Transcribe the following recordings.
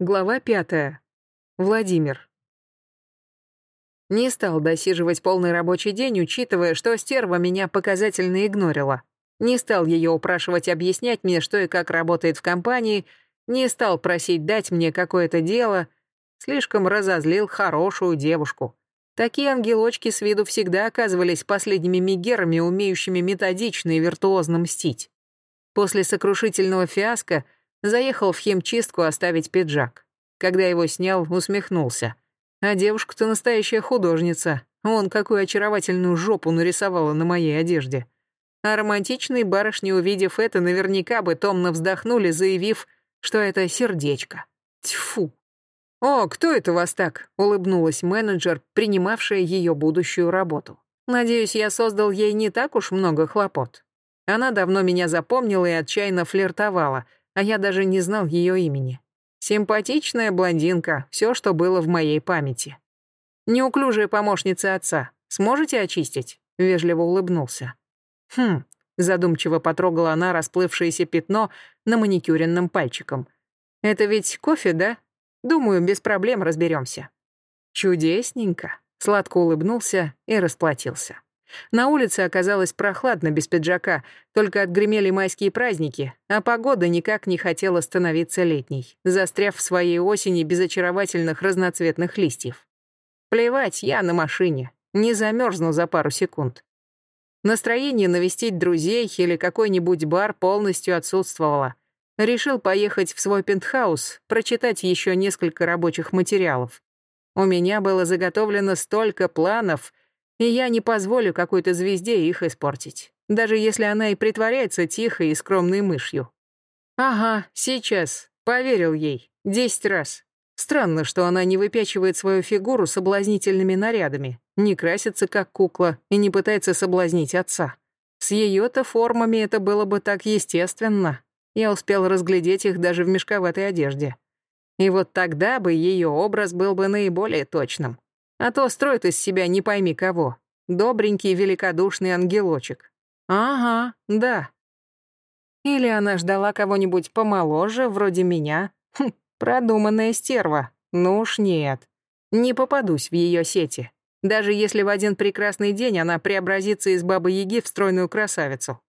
Глава пятая. Владимир. Не стал досиживать полный рабочий день, учитывая, что стерва меня показательно игнорила. Не стал ее упрашивать объяснять мне, что и как работает в компании, не стал просить дать мне какое-то дело. Слишком разозлил хорошую девушку. Такие ангелочки с виду всегда оказывались последними мигерами, умеющими методично и виртуозно мстить. После сокрушительного фиаско — Заехал в химчистку оставить пиджак. Когда его снял, усмехнулся. А девушка-то настоящая художница. Вон какую очаровательную жопу нарисовала на моей одежде. А романтичные барышни, увидев это, наверняка бы томно вздохнули, заявив, что это сердечко. Тьфу. «О, кто это вас так?» — улыбнулась менеджер, принимавшая ее будущую работу. «Надеюсь, я создал ей не так уж много хлопот». Она давно меня запомнила и отчаянно флиртовала — а я даже не знал ее имени. Симпатичная блондинка, все, что было в моей памяти. Неуклюжая помощница отца. Сможете очистить? Вежливо улыбнулся. Хм, задумчиво потрогала она расплывшееся пятно на маникюренном пальчиком. Это ведь кофе, да? Думаю, без проблем разберемся. Чудесненько. Сладко улыбнулся и расплатился. На улице оказалось прохладно без пиджака, только отгремели майские праздники, а погода никак не хотела становиться летней, застряв в своей осени без очаровательных разноцветных листьев. Плевать, я на машине, не замерзну за пару секунд. Настроение навестить друзей или какой-нибудь бар полностью отсутствовало. Решил поехать в свой пентхаус, прочитать еще несколько рабочих материалов. У меня было заготовлено столько планов — и я не позволю какой-то звезде их испортить, даже если она и притворяется тихой и скромной мышью. Ага, сейчас. Поверил ей. Десять раз. Странно, что она не выпячивает свою фигуру соблазнительными нарядами, не красится как кукла и не пытается соблазнить отца. С ее-то формами это было бы так естественно. Я успел разглядеть их даже в мешковатой одежде. И вот тогда бы ее образ был бы наиболее точным. А то строит из себя не пойми кого. Добренький великодушный ангелочек. Ага, да. Или она ждала кого-нибудь помоложе, вроде меня. Хм, продуманная стерва. Ну уж нет. Не попадусь в ее сети. Даже если в один прекрасный день она преобразится из бабы-яги в стройную красавицу.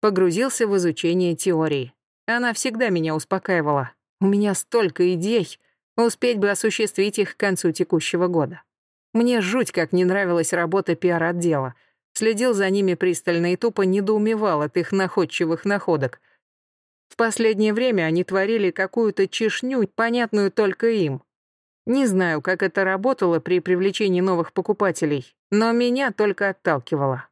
Погрузился в изучение теории. Она всегда меня успокаивала. У меня столько идей. Успеть бы осуществить их к концу текущего года. Мне жуть как не нравилась работа пиар-отдела. Следил за ними пристально и тупо недоумевал от их находчивых находок. В последнее время они творили какую-то чешню, понятную только им. Не знаю, как это работало при привлечении новых покупателей, но меня только отталкивало.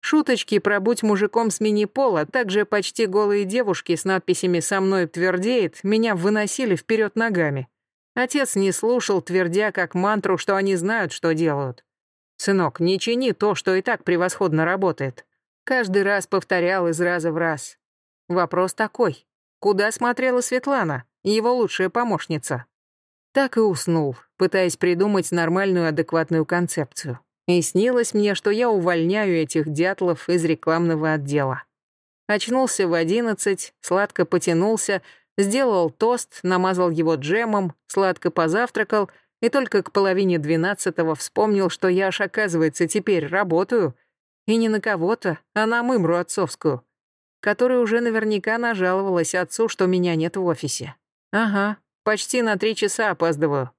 Шуточки про «будь мужиком с мини-пола», также почти голые девушки с надписями «со мной твердеет» меня выносили вперед ногами. Отец не слушал, твердя как мантру, что они знают, что делают. «Сынок, не чини то, что и так превосходно работает». Каждый раз повторял из раза в раз. Вопрос такой. Куда смотрела Светлана, его лучшая помощница? Так и уснул, пытаясь придумать нормальную адекватную концепцию. И снилось мне, что я увольняю этих дятлов из рекламного отдела. Очнулся в одиннадцать, сладко потянулся, Сделал тост, намазал его джемом, сладко позавтракал и только к половине двенадцатого вспомнил, что я аж, оказывается, теперь работаю. И не на кого-то, а на мымру отцовскую, которая уже наверняка нажаловалась отцу, что меня нет в офисе. Ага, почти на три часа опаздываю.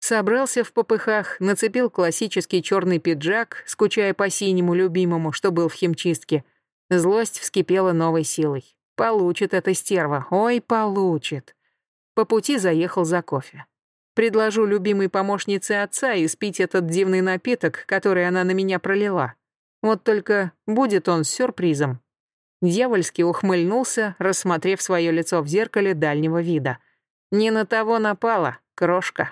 Собрался в попыхах, нацепил классический черный пиджак, скучая по синему любимому, что был в химчистке. Злость вскипела новой силой. Получит эта стерва, ой, получит. По пути заехал за кофе. Предложу любимой помощнице отца испить этот дивный напиток, который она на меня пролила. Вот только будет он с сюрпризом. Дьявольски ухмыльнулся, рассмотрев свое лицо в зеркале дальнего вида. Не на того напала, крошка.